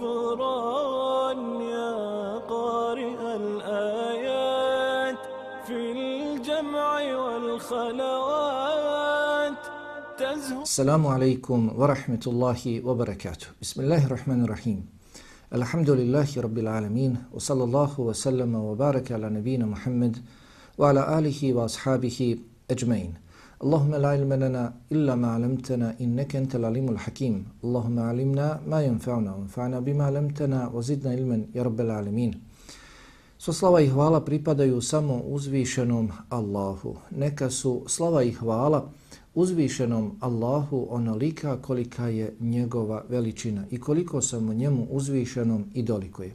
بالغفران يا قارئ الآيات في الجمع والخلوات تزهو السلام عليكم ورحمة الله وبركاته. بسم الله الرحمن الرحيم. الحمد لله رب العالمين وصلى الله وسلم وبارك على نبينا محمد وعلى آله وأصحابه أجمعين. اللهم لا علم لنا إلا ما علمتنا إنك أنت العليم الحكيم اللهم علمنا ما ينفعنا وانفعنا بما علمتنا وزدنا علما يا رب العالمين Sva slava i hvala pripadaju samo uzvišenom Allahu. Neka su slava i hvala uzvišenom Allahu onolika kolika je njegova veličina i koliko samo njemu uzvišenom i dolikuje.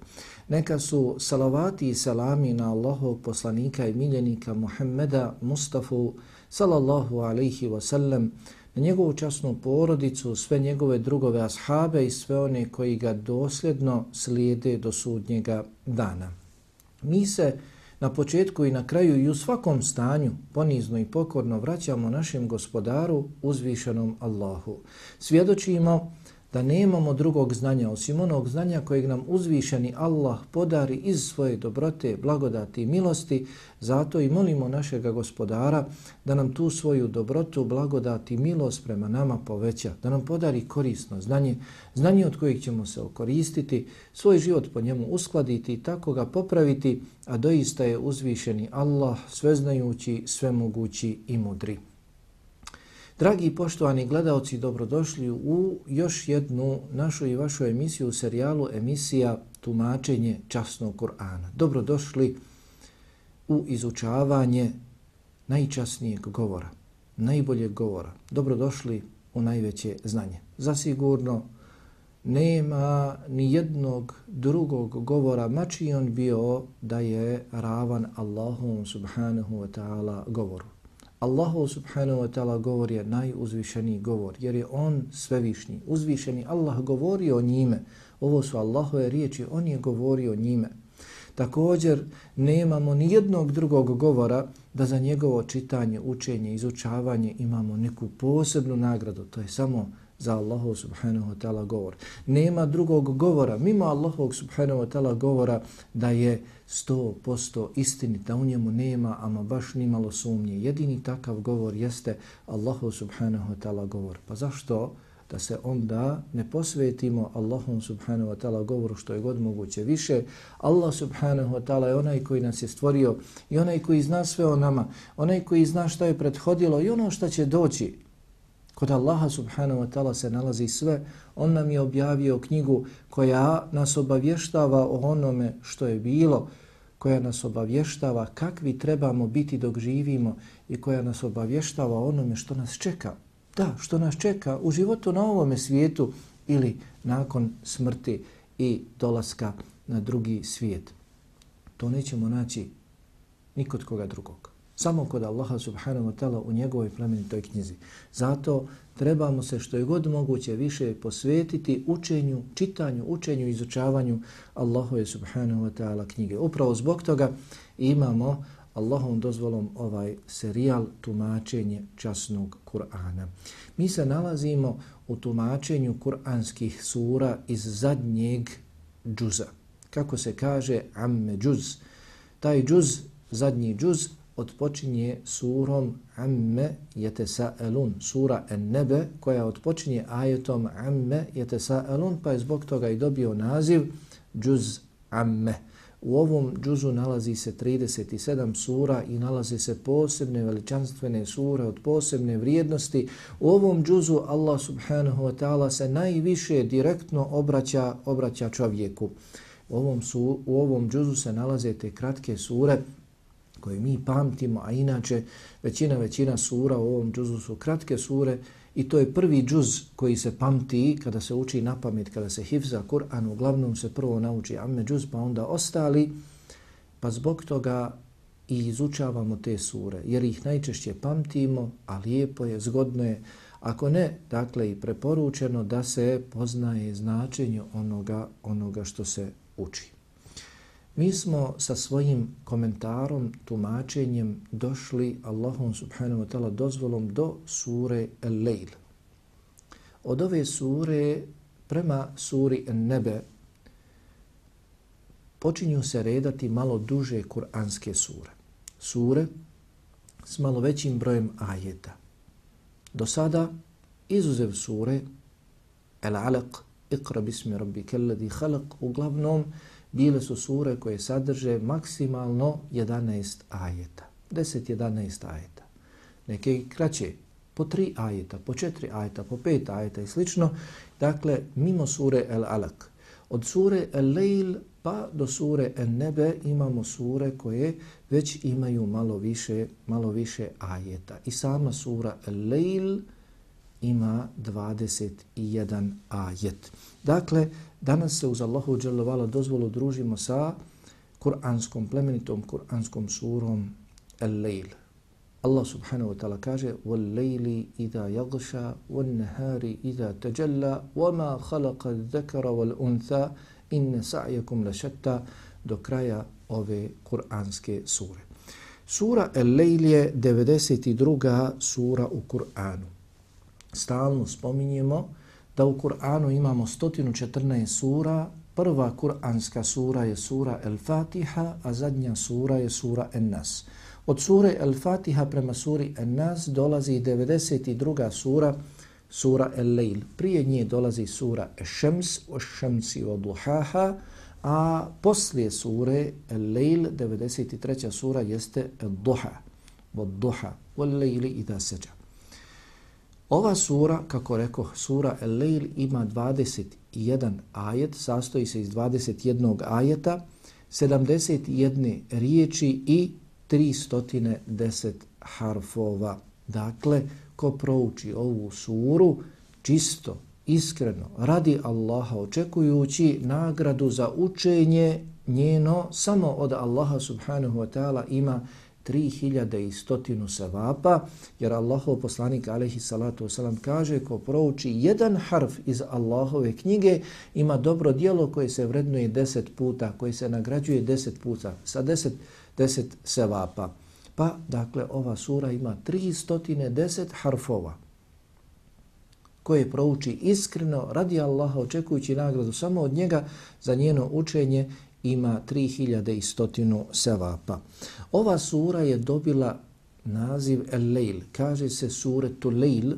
Neka su salavati i salami na Allahov poslanika i miljenika Muhammeda Mustafa sallallahu alaihi wasallam, na njegovu časnu porodicu, sve njegove drugove ashabe i sve one koji ga dosljedno slijede do sudnjega dana. Mi se na početku i na kraju i u svakom stanju ponizno i pokorno vraćamo našem gospodaru uzvišenom Allahu. Svjedočimo da nemamo drugog znanja osim onog znanja kojeg nam uzvišeni Allah podari iz svoje dobrote, blagodati i milosti, zato i molimo našega gospodara da nam tu svoju dobrotu, blagodati i milost prema nama poveća, da nam podari korisno znanje, znanje od kojeg ćemo se okoristiti, svoj život po njemu uskladiti i tako ga popraviti, a doista je uzvišeni Allah sveznajući, svemogući i mudri. Dragi i poštovani gledalci, dobrodošli u još jednu našu i vašu emisiju u serijalu emisija Tumačenje časnog Kur'ana. Dobrodošli u izučavanje najčasnijeg govora, najboljeg govora. Dobrodošli u najveće znanje. Zasigurno nema ni jednog drugog govora, mači on bio da je ravan Allahom subhanahu wa ta'ala govoru. Allahu subhanahu wa ta'ala govor je najuzvišeniji govor, jer je on svevišnji. Uzvišeni Allah govori o njime. Ovo su Allahove riječi, on je govorio o njime. Također, nemamo ni jednog drugog govora da za njegovo čitanje, učenje, izučavanje imamo neku posebnu nagradu. To je samo za Allahu subhanahu wa ta'ala govor. Nema drugog govora, mimo Allahu subhanahu wa ta'ala govora da je 100% istinita, da u njemu nema, ama baš nimalo sumnje. Jedini takav govor jeste Allahu subhanahu wa ta'ala govor. Pa zašto da se onda ne posvetimo Allahu subhanahu wa ta'ala govoru što je god moguće više? Allah subhanahu wa ta'ala je onaj koji nas je stvorio i onaj koji zna sve o nama, onaj koji zna što je prethodilo i ono što će doći. Kod Allaha subhanahu wa ta'ala se nalazi sve. On nam je objavio knjigu koja nas obavještava o onome što je bilo, koja nas obavještava kakvi trebamo biti dok živimo i koja nas obavještava o onome što nas čeka. Da, što nas čeka u životu na ovome svijetu ili nakon smrti i dolaska na drugi svijet. To nećemo naći nikod koga drugog samo kod Allaha subhanahu wa ta'ala u njegovoj plemenitoj knjizi. Zato trebamo se što je god moguće više posvetiti učenju, čitanju, učenju, izučavanju Allahove subhanahu wa ta'ala knjige. Upravo zbog toga imamo Allahom dozvolom ovaj serijal tumačenje časnog Kur'ana. Mi se nalazimo u tumačenju kur'anskih sura iz zadnjeg džuza. Kako se kaže amme džuz. Taj džuz, zadnji džuz, odpočinje surom Amme Yetesa'elun, sura En-Nebe, koja odpočinje ajetom Amme Yetesa'elun, pa je zbog toga i dobio naziv Džuz Amme. U ovom džuzu nalazi se 37 sura i nalaze se posebne veličanstvene sure od posebne vrijednosti. U ovom džuzu Allah subhanahu wa ta'ala se najviše direktno obraća, obraća čovjeku. U ovom, su, u ovom džuzu se nalaze te kratke sure koje mi pamtimo, a inače većina većina sura u ovom džuzu su kratke sure i to je prvi džuz koji se pamti kada se uči na pamet, kada se hifza Kur'an, uglavnom se prvo nauči amme džuz, pa onda ostali, pa zbog toga i izučavamo te sure, jer ih najčešće pamtimo, a lijepo je, zgodno je, ako ne, dakle i preporučeno da se poznaje značenje onoga, onoga što se uči. Mi smo sa svojim komentarom, tumačenjem došli Allahom subhanahu wa ta'ala dozvolom do sure El-Lejl. Od ove sure prema suri Nebe počinju se redati malo duže kuranske sure. Sure s malo većim brojem ajeta. Do sada izuzev sure El-Alaq, Iqra bismi rabbi kelladi khalaq, uglavnom bile su sure koje sadrže maksimalno 11 ajeta. 10-11 ajeta. Neke kraće, po 3 ajeta, po 4 ajeta, po 5 ajeta i slično. Dakle, mimo sure El Alak. Od sure El Leil pa do sure El Nebe imamo sure koje već imaju malo više, malo više ajeta. I sama sura El Leil ima 21 ajet. Dakle, Danas se uz Allahu dželovala dozvolu družimo sa kuranskom, plemenitom kuranskom surom Al-Layl. Allah subhanahu wa ta'ala kaže وَالْلَيْلِ إِذَا يَغْشَى وَالنَّهَارِ إِذَا تَجَلَّى وَمَا خَلَقَ الذَّكَرَ وَالْأُنْثَى إِنَّ سَعْيَكُمْ لَشَتَّى do kraja ove kuranske sure. Sura El-Lejl je 92. sura u Kur'anu. Stalno spominjemo da u Kur'anu imamo 114 sura. Prva kur'anska sura je sura El-Fatiha, a zadnja sura je sura En-Nas. Od sure El-Fatiha prema suri En-Nas dolazi 92. sura, sura El-Lejl. Prije nje dolazi sura El-Šems, El-Šemsi od Duhaha, a poslije sure El-Lejl, 93. sura, jeste El-Duha, od Duha, Wal-Lejli da seđa. Ova sura, kako rekao, sura El-Leil ima 21 ajet, sastoji se iz 21 ajeta, 71 riječi i 310 harfova. Dakle, ko prouči ovu suru, čisto, iskreno, radi Allaha, očekujući nagradu za učenje njeno, samo od Allaha subhanahu wa ta'ala ima 3100 sevapa, jer Allahov poslanik alaihi salatu wasalam kaže ko prouči jedan harf iz Allahove knjige ima dobro dijelo koje se vrednuje 10 puta, koje se nagrađuje 10 puta, sa 10, 10 sevapa. Pa, dakle, ova sura ima 310 harfova koje prouči iskreno radi Allaha očekujući nagradu samo od njega za njeno učenje ima 3100 sevapa. Ova sura je dobila naziv El-Leil. Kaže se suretu Leil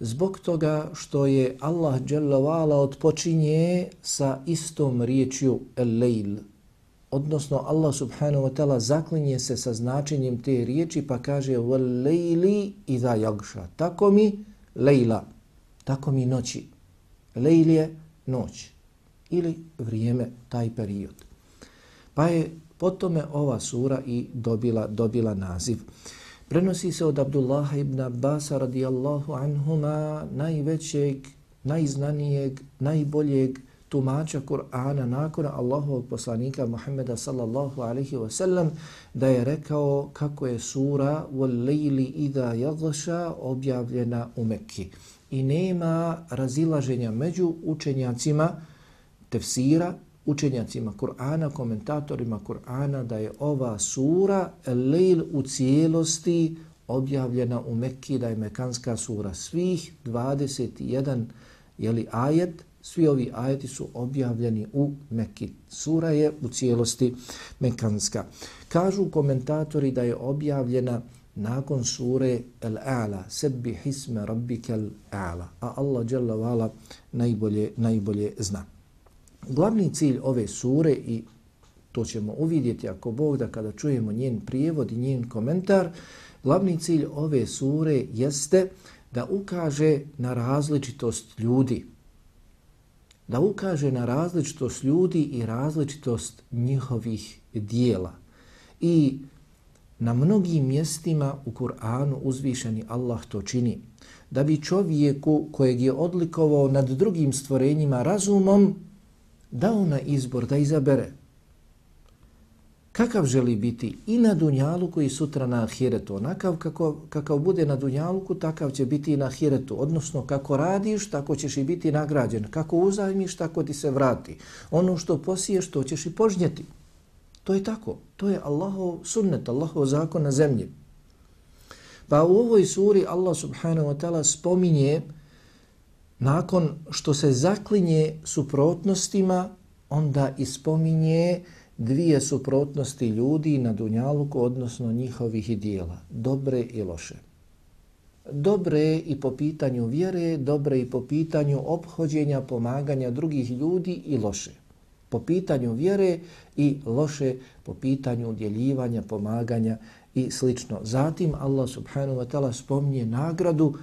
zbog toga što je Allah dželavala odpočinje sa istom riječju El-Leil. Odnosno Allah subhanahu wa ta'ala zaklinje se sa značenjem te riječi pa kaže Wal-Leili idha jagša. Tako mi Leila. Tako mi noći. Leil je noć ili vrijeme, taj period. Pa je potome ova sura i dobila dobila naziv. Prenosi se od Abdullaha ibn Abbas radijallahu anhuma najvećeg, najznanijeg, najboljeg tumača Kur'ana nakon Allahovog poslanika Muhammeda sallallahu alaihi wa sallam da je rekao kako je sura wal إِذَا idha objavljena u Mekki. I nema razilaženja među učenjacima tefsira, učenjacima Kur'ana, komentatorima Kur'ana, da je ova sura Lejl u cijelosti objavljena u Mekki, da je Mekanska sura svih 21 jeli, ajet, svi ovi ajeti su objavljeni u Mekki. Sura je u cijelosti Mekanska. Kažu komentatori da je objavljena nakon sure Al-A'la, sebbi hisme rabbike Al-A'la, a Allah najbolje, najbolje zna. Glavni cilj ove sure i To ćemo uvidjeti ako Bog da kada čujemo njen prijevod i njen komentar. Glavni cilj ove sure jeste da ukaže na različitost ljudi. Da ukaže na različitost ljudi i različitost njihovih dijela. I na mnogim mjestima u Kur'anu uzvišeni Allah to čini. Da bi čovjeku kojeg je odlikovao nad drugim stvorenjima razumom dao na izbor da izabere kakav želi biti i na Dunjaluku i sutra na ahiretu. Onakav kako, kakav bude na dunjaluku, takav će biti i na ahiretu. Odnosno, kako radiš, tako ćeš i biti nagrađen. Kako uzajmiš, tako ti se vrati. Ono što posiješ, to ćeš i požnjeti. To je tako. To je Allahov sunnet, Allahov zakon na zemlji. Pa u ovoj suri Allah subhanahu wa ta'ala spominje nakon što se zaklinje suprotnostima, onda ispominje dvije suprotnosti ljudi na dunjaluku, odnosno njihovih dijela, dobre i loše. Dobre i po pitanju vjere, dobre i po pitanju obhođenja, pomaganja drugih ljudi i loše. Po pitanju vjere i loše po pitanju udjeljivanja, pomaganja i slično. Zatim Allah subhanahu wa ta'ala spominje nagradu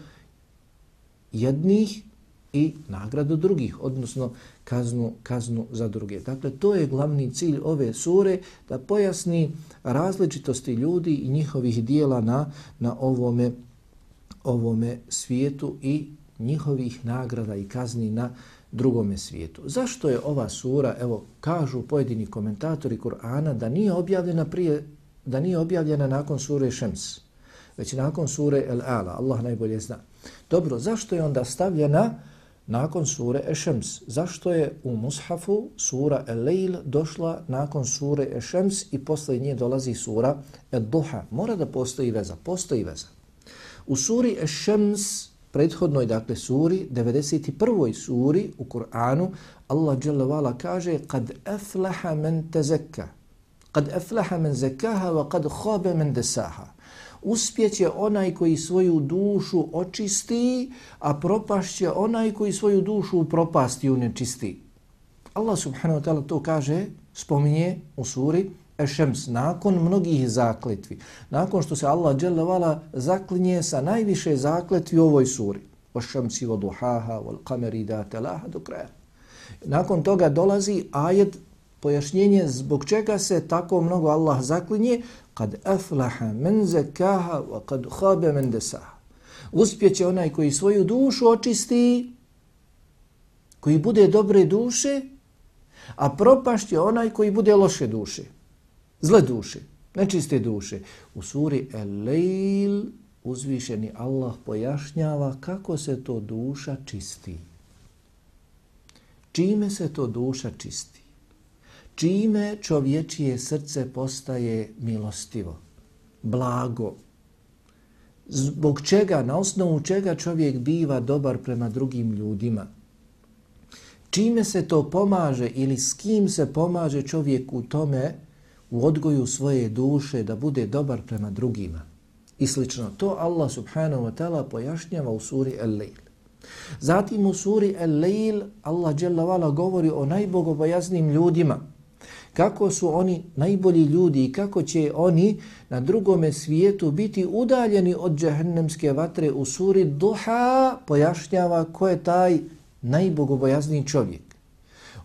jednih i nagradu drugih, odnosno kaznu, kaznu za druge. Dakle, to je glavni cilj ove sure, da pojasni različitosti ljudi i njihovih dijela na, na ovome, ovome svijetu i njihovih nagrada i kazni na drugome svijetu. Zašto je ova sura, evo, kažu pojedini komentatori Kur'ana, da nije objavljena prije, da nije objavljena nakon sure Šems, već nakon sure El Ala, Allah najbolje zna. Dobro, zašto je onda stavljena nakon sure Ešems. Zašto je u Mushafu sura El-Leil došla nakon sure Ešems i posle nje dolazi sura El-Duha? Mora da postoji veza. Postoji veza. U suri Ešems, prethodnoj dakle suri, 91. suri u Kur'anu, Allah dželle kaže kad aflaha men tezekka. Kad aflaha men zekaha wa kad khabe men desaha uspjeće onaj koji svoju dušu očisti, a propašće onaj koji svoju dušu propasti i unečisti. Allah subhanahu wa ta'ala to kaže, spominje u suri Ešems, nakon mnogih zakletvi, nakon što se Allah dželevala zaklinje sa najviše zakletvi u ovoj suri, Ošemsi šemsi, duhaha, o kameri, da telaha, do kraja. Nakon toga dolazi ajet pojašnjenje zbog čega se tako mnogo Allah zaklinje, kad aflaha men zekaha wa kad khabe men desaha. Uspjeće onaj koji svoju dušu očisti, koji bude dobre duše, a propašće onaj koji bude loše duše, zle duše, nečiste duše. U suri El-Leil uzvišeni Allah pojašnjava kako se to duša čisti. Čime se to duša čisti? Čime čovječije srce postaje milostivo, blago, zbog čega, na osnovu čega čovjek biva dobar prema drugim ljudima, čime se to pomaže ili s kim se pomaže čovjek u tome, u odgoju svoje duše da bude dobar prema drugima. I slično, to Allah subhanahu wa ta'ala pojašnjava u suri El-Leil. Zatim u suri El-Leil Allah govori o najbogobojaznim ljudima, kako su oni najbolji ljudi i kako će oni na drugome svijetu biti udaljeni od džahnemske vatre u suri Duha pojašnjava ko je taj najbogobojazniji čovjek.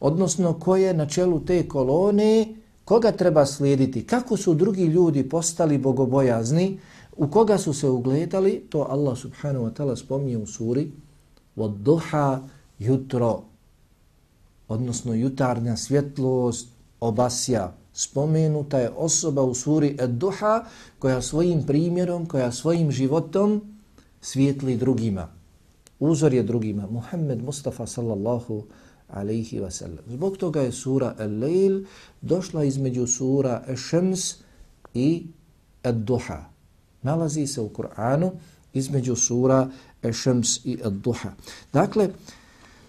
Odnosno ko je na čelu te kolone, koga treba slijediti, kako su drugi ljudi postali bogobojazni, u koga su se ugledali, to Allah subhanahu wa ta'ala spominje u suri od duha jutro, odnosno jutarnja svjetlost, obasja. Spomenuta je osoba u suri Ed-Duha koja svojim primjerom, koja svojim životom svijetli drugima. Uzor je drugima. Muhammed Mustafa sallallahu alaihi wa sallam. Zbog toga je sura Al-Layl došla između sura Ešems i Ed-Duha. Nalazi se u Kur'anu između sura Ešems i Ed-Duha. Dakle,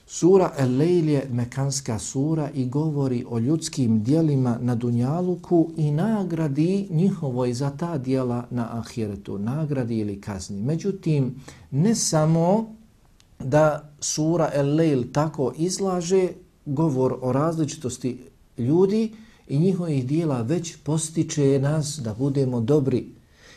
Sura El-Lejl je mekanska sura i govori o ljudskim dijelima na Dunjaluku i nagradi njihovoj za ta dijela na Ahiretu, nagradi ili kazni. Međutim, ne samo da sura El-Lejl tako izlaže govor o različitosti ljudi i njihovih dijela već postiče nas da budemo dobri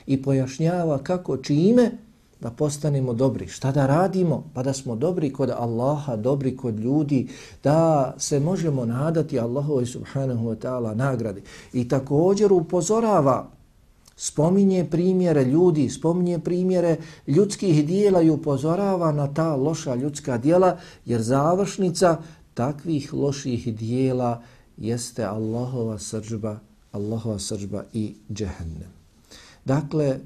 i pojašnjava kako čime da postanemo dobri. Šta da radimo? Pa da smo dobri kod Allaha, dobri kod ljudi, da se možemo nadati Allahovoj subhanahu wa ta'ala nagradi. I također upozorava, spominje primjere ljudi, spominje primjere ljudskih dijela i upozorava na ta loša ljudska dijela, jer završnica takvih loših dijela jeste Allahova srđba, Allahova srđba i džehennem. Dakle,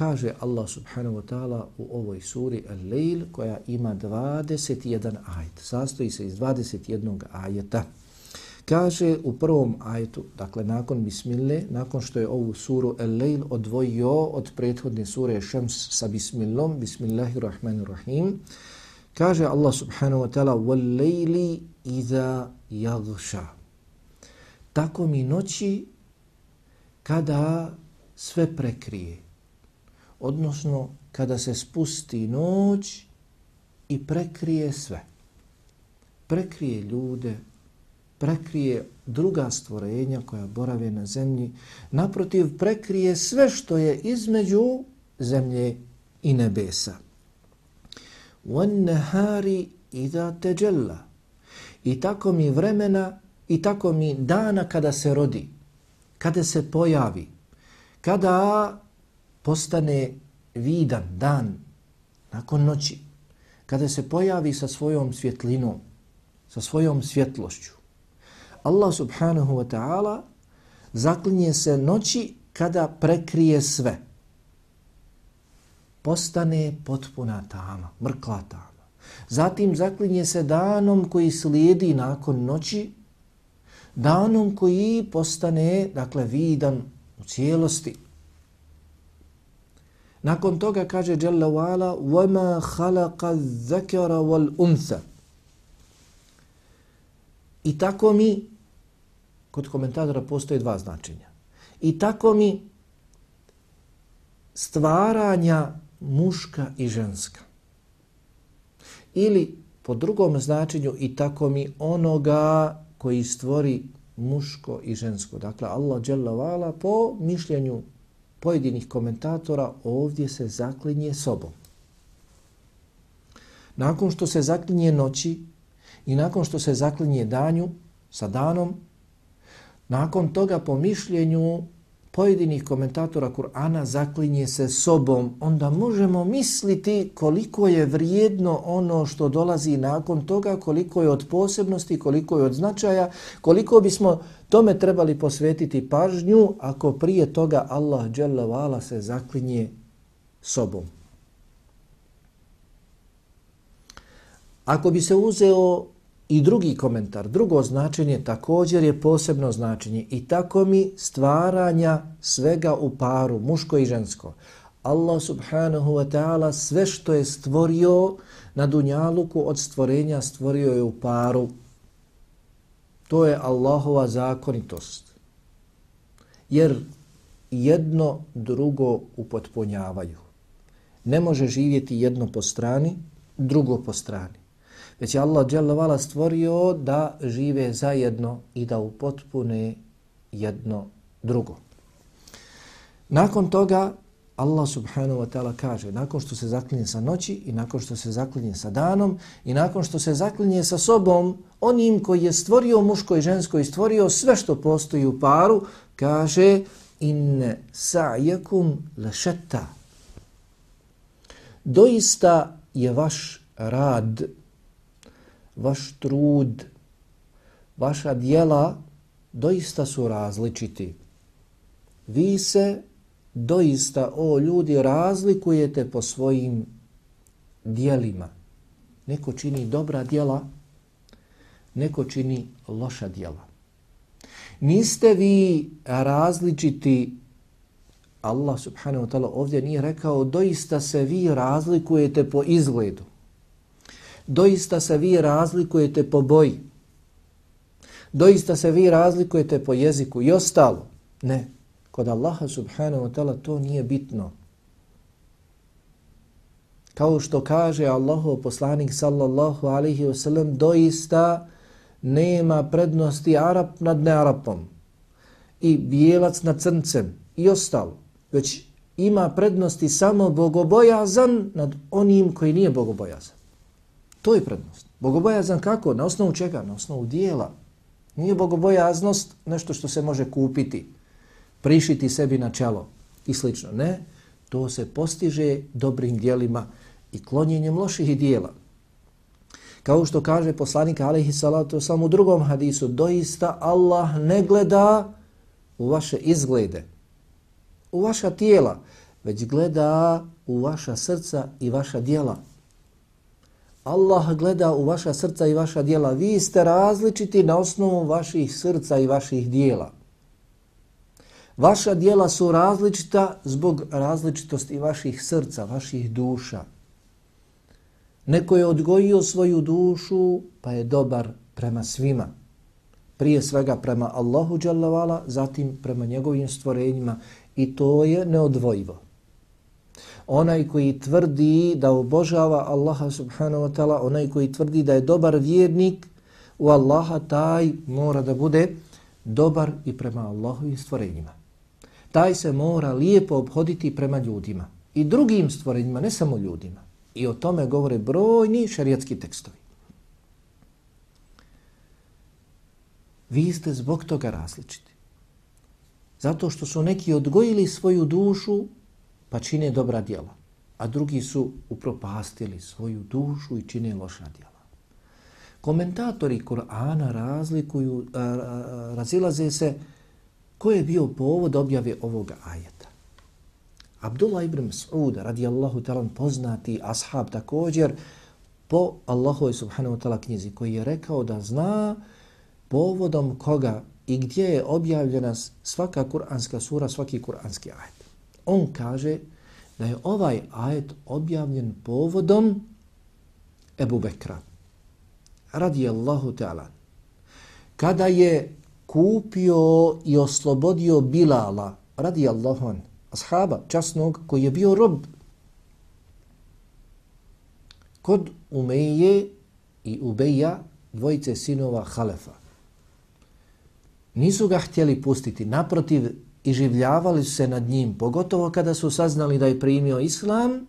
kaže Allah subhanahu wa ta'ala u ovoj suri Al-Layl koja ima 21 ajet. Sastoji se iz 21 ajeta. Kaže u prvom ajetu, dakle nakon bismille, nakon što je ovu suru Al-Layl odvojio od prethodne sure Shams sa bismillom, bismillahirrahmanirrahim, kaže Allah subhanahu wa ta'ala وَالْلَيْلِ إِذَا يَغْشَى Tako mi noći kada sve prekrije odnosno kada se spusti noć i prekrije sve. Prekrije ljude, prekrije druga stvorenja koja borave na zemlji, naprotiv prekrije sve što je između zemlje i nebesa. وَنَّهَارِ إِذَا تَجَلَّ I tako mi vremena i tako mi dana kada se rodi, kada se pojavi, kada postane vidan dan nakon noći, kada se pojavi sa svojom svjetlinom, sa svojom svjetlošću, Allah subhanahu wa ta'ala zaklinje se noći kada prekrije sve. Postane potpuna tama, mrkla tama. Zatim zaklinje se danom koji slijedi nakon noći, danom koji postane, dakle, vidan u cijelosti, Nakon toga kaže Jalla wa'ala وَمَا خَلَقَ الذَّكَرَ وَالْأُنْثَ I tako mi, kod komentatora postoje dva značenja, i tako mi stvaranja muška i ženska. Ili po drugom značenju i tako mi onoga koji stvori muško i žensko. Dakle, Allah Jalla wa'ala po mišljenju pojedinih komentatora ovdje se zaklinje sobom. Nakon što se zaklinje noći i nakon što se zaklinje danju sa danom, nakon toga po mišljenju pojedinih komentatora Kur'ana zaklinje se sobom, onda možemo misliti koliko je vrijedno ono što dolazi nakon toga, koliko je od posebnosti, koliko je od značaja, koliko bismo tome trebali posvetiti pažnju ako prije toga Allah dželle se zaklinje sobom. Ako bi se uzeo I drugi komentar, drugo značenje također je posebno značenje i tako mi stvaranja svega u paru, muško i žensko. Allah subhanahu wa ta'ala sve što je stvorio na dunjaluku od stvorenja stvorio je u paru. To je Allahova zakonitost. Jer jedno drugo upotpunjavaju. Ne može živjeti jedno po strani, drugo po strani već je Allah dželovala stvorio da žive zajedno i da upotpune jedno drugo. Nakon toga Allah subhanahu wa ta'ala kaže, nakon što se zaklinje sa noći i nakon što se zaklinje sa danom i nakon što se zaklinje sa sobom, onim koji je stvorio muško i žensko i stvorio sve što postoji u paru, kaže in sa'yakum lešetta. Doista je vaš rad vaš trud, vaša dijela doista su različiti. Vi se doista, o ljudi, razlikujete po svojim dijelima. Neko čini dobra dijela, neko čini loša dijela. Niste vi različiti, Allah subhanahu wa ta'ala ovdje nije rekao, doista se vi razlikujete po izgledu doista se vi razlikujete po boji. Doista se vi razlikujete po jeziku i ostalo. Ne. Kod Allaha subhanahu wa ta'ala to nije bitno. Kao što kaže Allahov poslanik sallallahu alaihi wa sallam, doista nema prednosti Arab nad nearapom. i bijelac nad crncem i ostalo, već ima prednosti samo bogobojazan nad onim koji nije bogobojazan. To je prednost. Bogobojazan kako? Na osnovu čega? Na osnovu dijela. Nije bogobojaznost nešto što se može kupiti, prišiti sebi na čelo i slično. Ne, to se postiže dobrim dijelima i klonjenjem loših dijela. Kao što kaže poslanik alaihi salatu sam u drugom hadisu, doista Allah ne gleda u vaše izglede, u vaša tijela, već gleda u vaša srca i vaša dijela. Allah gleda u vaša srca i vaša dijela. Vi ste različiti na osnovu vaših srca i vaših dijela. Vaša dijela su različita zbog različitosti vaših srca, vaših duša. Neko je odgojio svoju dušu pa je dobar prema svima. Prije svega prema Allahu Đalavala, zatim prema njegovim stvorenjima i to je neodvojivo. Onaj koji tvrdi da obožava Allaha subhanahu wa ta'ala, onaj koji tvrdi da je dobar vjernik u Allaha, taj mora da bude dobar i prema Allahu i stvorenjima. Taj se mora lijepo obhoditi prema ljudima i drugim stvorenjima, ne samo ljudima. I o tome govore brojni šarijatski tekstovi. Vi ste zbog toga različiti. Zato što su neki odgojili svoju dušu pa čine dobra djela, a drugi su upropastili svoju dušu i čine loša djela. Komentatori Kur'ana razlikuju, a, a, razilaze se ko je bio povod objave ovoga ajeta. Abdullah ibn Mas'ud radijallahu talan, poznati ashab također po Allahu subhanahu wa ta'ala knjizi koji je rekao da zna povodom koga i gdje je objavljena svaka kuranska sura, svaki kuranski ajet. On kaže da je ovaj ajet objavljen povodom Ebu Bekra radijallahu ta'ala kada je kupio i oslobodio Bilala radijallahu an, ashaba, časnog, koji je bio rob. Kod Umeje i Ubeja, dvojice sinova Halefa. Nisu ga htjeli pustiti, naprotiv, i življavali se nad njim, pogotovo kada su saznali da je primio islam,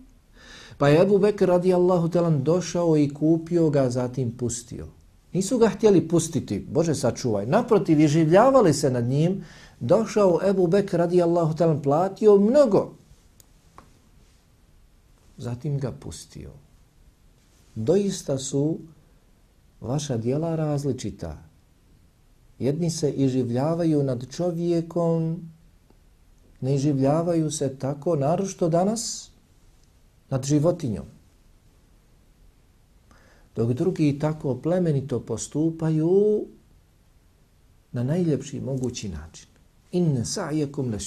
pa je Ebu Bekr radijallahu talan došao i kupio ga, zatim pustio. Nisu ga htjeli pustiti, Bože sačuvaj, naprotiv, i življavali se nad njim, došao Ebu Bekr radijallahu talan platio mnogo. Zatim ga pustio. Doista su vaša dijela različita. Jedni se iživljavaju nad čovjekom, ne življavaju se tako, narošto danas, nad životinjom. Dok drugi tako plemenito postupaju na najljepši mogući način inne sa'yakum la.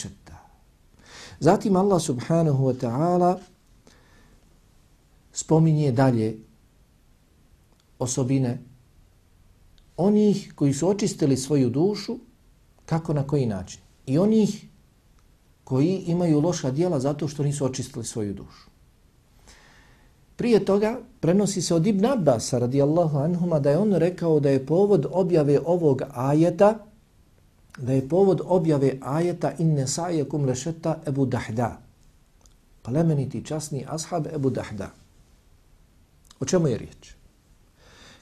Zatim Allah subhanahu wa ta'ala spominje dalje osobine onih koji su očistili svoju dušu, kako na koji način. I onih koji imaju loša dijela zato što nisu očistili svoju dušu. Prije toga prenosi se od Ibn Abbas radijallahu anhuma da je on rekao da je povod objave ovog ajeta da je povod objave ajeta inne sajekum lešeta Ebu Dahda. Plemeniti časni ashab Ebu Dahda. O čemu je riječ?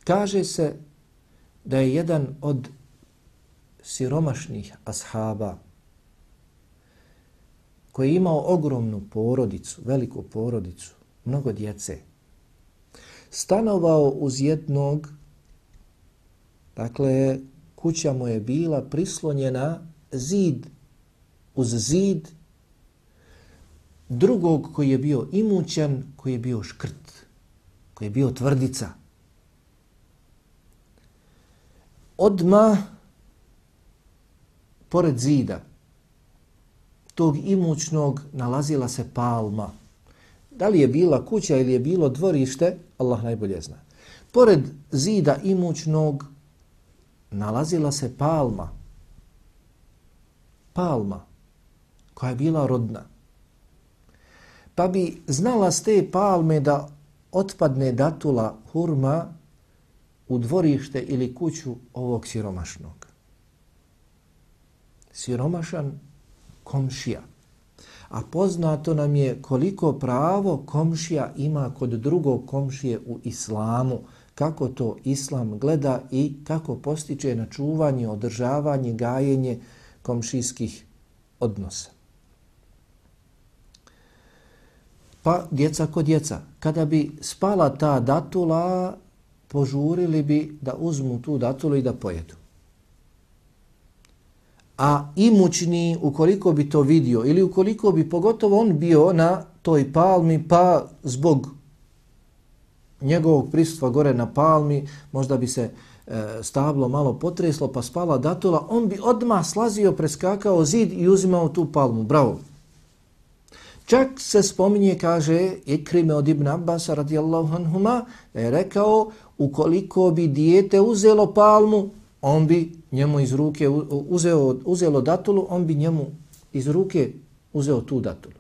Kaže se da je jedan od siromašnih ashaba koji je imao ogromnu porodicu, veliku porodicu, mnogo djece, stanovao uz jednog, dakle, kuća mu je bila prislonjena zid uz zid drugog koji je bio imućan, koji je bio škrt, koji je bio tvrdica. Odma pored zida tog imućnog nalazila se palma. Da li je bila kuća ili je bilo dvorište, Allah najbolje zna. Pored zida imućnog nalazila se palma. Palma koja je bila rodna. Pa bi znala s te palme da otpadne datula hurma u dvorište ili kuću ovog siromašnog. siromašan komšija. A poznato nam je koliko pravo komšija ima kod drugog komšije u islamu, kako to islam gleda i kako postiče na čuvanje, održavanje, gajenje komšijskih odnosa. Pa djeca kod djeca, kada bi spala ta datula, požurili bi da uzmu tu datulu i da pojedu. A imućni, ukoliko bi to vidio ili ukoliko bi pogotovo on bio na toj palmi, pa zbog njegovog prisustva gore na palmi, možda bi se e, stablo malo potreslo pa spala datula, on bi odmah slazio, preskakao zid i uzimao tu palmu. Bravo! Čak se spominje, kaže Ikrime od Ibn Abbas radijallahu anhuma, da je rekao ukoliko bi dijete uzelo palmu, on bi njemu iz ruke uzeo, uzelo datulu, on bi njemu iz ruke uzeo tu datulu.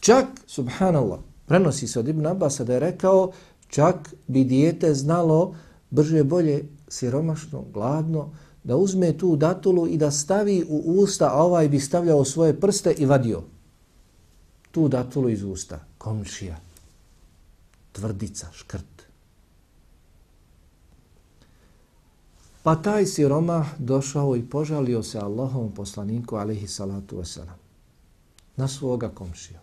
Čak, subhanallah, prenosi se od Ibn Abbas da je rekao, čak bi dijete znalo brže bolje, siromašno, gladno, da uzme tu datulu i da stavi u usta, a ovaj bi stavljao svoje prste i vadio tu datulu iz usta, komšija, tvrdica, škrt. Pa taj siromah došao i požalio se Allahovom poslaniku, alaihi salatu wasalam, na svoga komšija.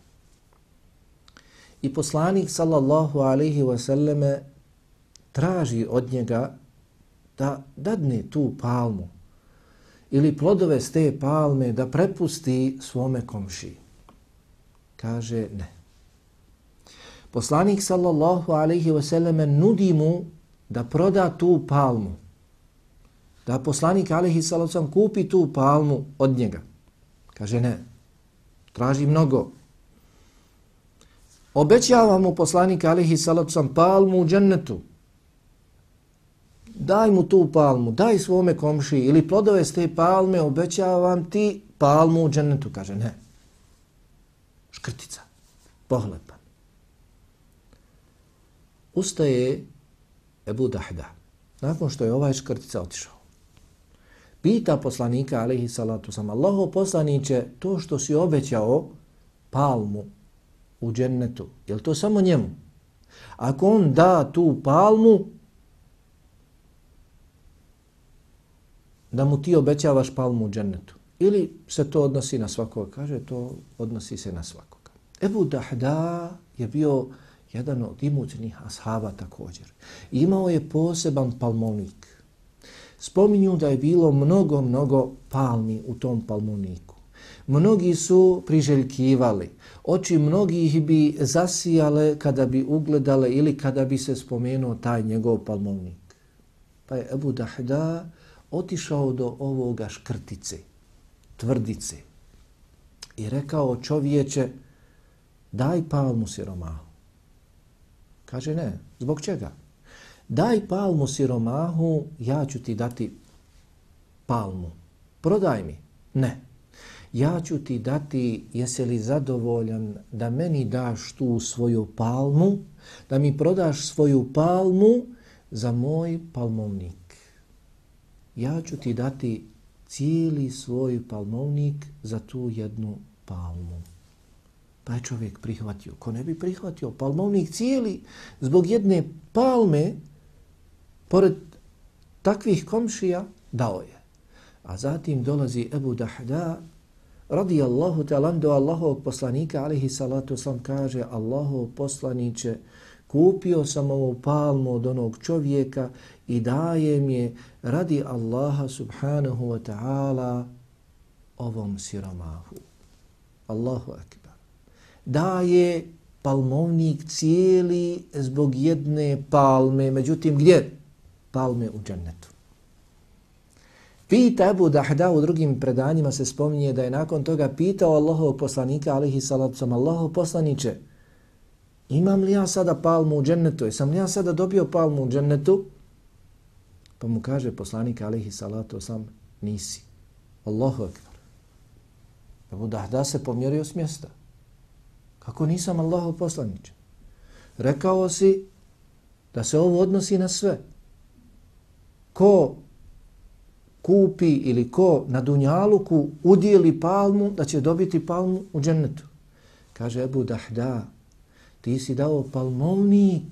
I poslanik, sallallahu alaihi wasallame, traži od njega da dadne tu palmu ili plodove s te palme da prepusti svome komšiji kaže ne. Poslanik sallallahu alaihi wasallame nudi mu da proda tu palmu. Da poslanik alaihi sallallahu sallam kupi tu palmu od njega. Kaže ne. Traži mnogo. Obećava mu poslanik alaihi sallallahu sallam palmu u džennetu. Daj mu tu palmu, daj svome komši ili plodove s te palme, obećavam ti palmu u džennetu. Kaže ne škrtica, pohlepan. Ustaje Ebu Dahda, nakon što je ovaj škrtica otišao. Pita poslanika, alaihi salatu sam, Allaho poslaniće, to što si obećao palmu u džennetu, je to samo njemu? Ako on da tu palmu, da mu ti obećavaš palmu u džennetu. Ili se to odnosi na svakoga? Kaže, to odnosi se na svakoga. Ebu Dahda je bio jedan od imućnih ashaba također. Imao je poseban palmovnik. Spominju da je bilo mnogo, mnogo palmi u tom palmuniku. Mnogi su priželjkivali. Oči mnogih bi zasijale kada bi ugledale ili kada bi se spomenuo taj njegov palmovnik. Pa je Ebu Dahda otišao do ovoga škrtice tvrdice i rekao čovječe daj palmu siromahu. Kaže ne, zbog čega? Daj palmu siromahu, ja ću ti dati palmu. Prodaj mi. Ne. Ja ću ti dati, jesi li zadovoljan da meni daš tu svoju palmu, da mi prodaš svoju palmu za moj palmovnik. Ja ću ti dati cijeli svoj palmovnik za tu jednu palmu. Pa je čovjek prihvatio. Ko ne bi prihvatio palmovnik cijeli zbog jedne palme, pored takvih komšija, dao je. A zatim dolazi Ebu Dahda, radi Allahu talan do Allahovog poslanika, alihi salatu sam kaže, Allahov poslaniće, kupio sam ovu palmu od onog čovjeka i dajem je radi Allaha subhanahu wa ta'ala ovom siromahu. Allahu akbar. Daje palmovnik cijeli zbog jedne palme. Međutim, gdje? Palme u džennetu. Pita Abu Dahda u drugim predanjima se spominje da je nakon toga pitao Allahov poslanika alihi salatu Allahov poslaniće imam li ja sada palmu u džennetu? Jesam li ja sada dobio palmu u džennetu? Pa mu kaže poslanik alihi salatu sam, nisi. Allahu akbar. Abu Dahda se pomjerio s mjesta. Kako nisam Allahov poslaniće? Rekao si da se ovo odnosi na sve. Ko kupi ili ko na Dunjaluku udijeli palmu, da će dobiti palmu u džennetu. Kaže Ebu Dahda, ti si dao palmovnik,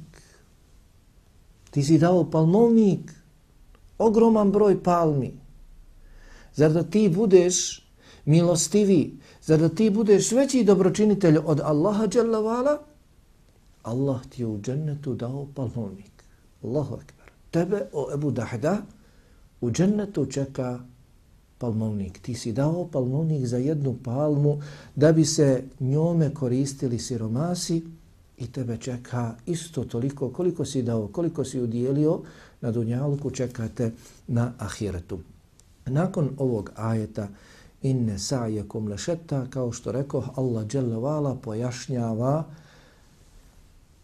ti si dao palmovnik, ogroman broj palmi. Zar da ti budeš milostivi, zar da ti budeš veći dobročinitelj od Allaha dželavala, Allah ti je u džennetu dao palmovnik. Allahu akbar. Tebe, o Ebu Dahda, u džennetu čeka palmovnik. Ti si dao palmovnik za jednu palmu da bi se njome koristili siromasi i tebe čeka isto toliko koliko si dao, koliko si udijelio na dunjalku, čekate na ahiretu. Nakon ovog ajeta inne sajekum lešeta, kao što rekao Allah dželle pojašnjava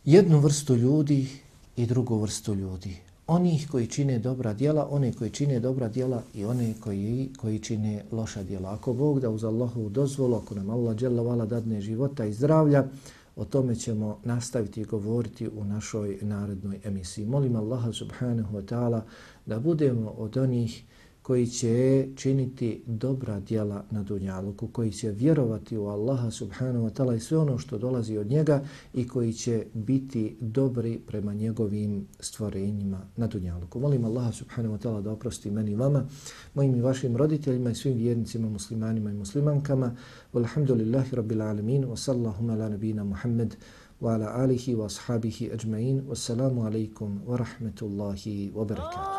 jednu vrstu ljudi i drugu vrstu ljudi. Onih koji čine dobra djela, one koji čine dobra djela i one koji, koji čine loša djela. Ako Bog da uz Allahovu dozvolu, ako nam Allah dželle dadne života i zdravlja, o tome ćemo nastaviti govoriti u našoj narednoj emisiji. Molim Allaha subhanahu wa ta'ala da budemo od onih koji će činiti dobra djela na Dunjaluku, koji će vjerovati u Allaha subhanahu wa ta'ala i sve ono što dolazi od njega i koji će biti dobri prema njegovim stvorenjima na Dunjaluku. Molim Allaha subhanahu wa ta'ala da oprosti meni vama, mojim i vašim roditeljima i svim vjernicima, muslimanima i muslimankama. Walhamdulillahi rabbil alamin wa sallahuma ala nabina Muhammad wa ala alihi wa ashabihi ajma'in. Wassalamu alaikum wa rahmetullahi wa barakatuh.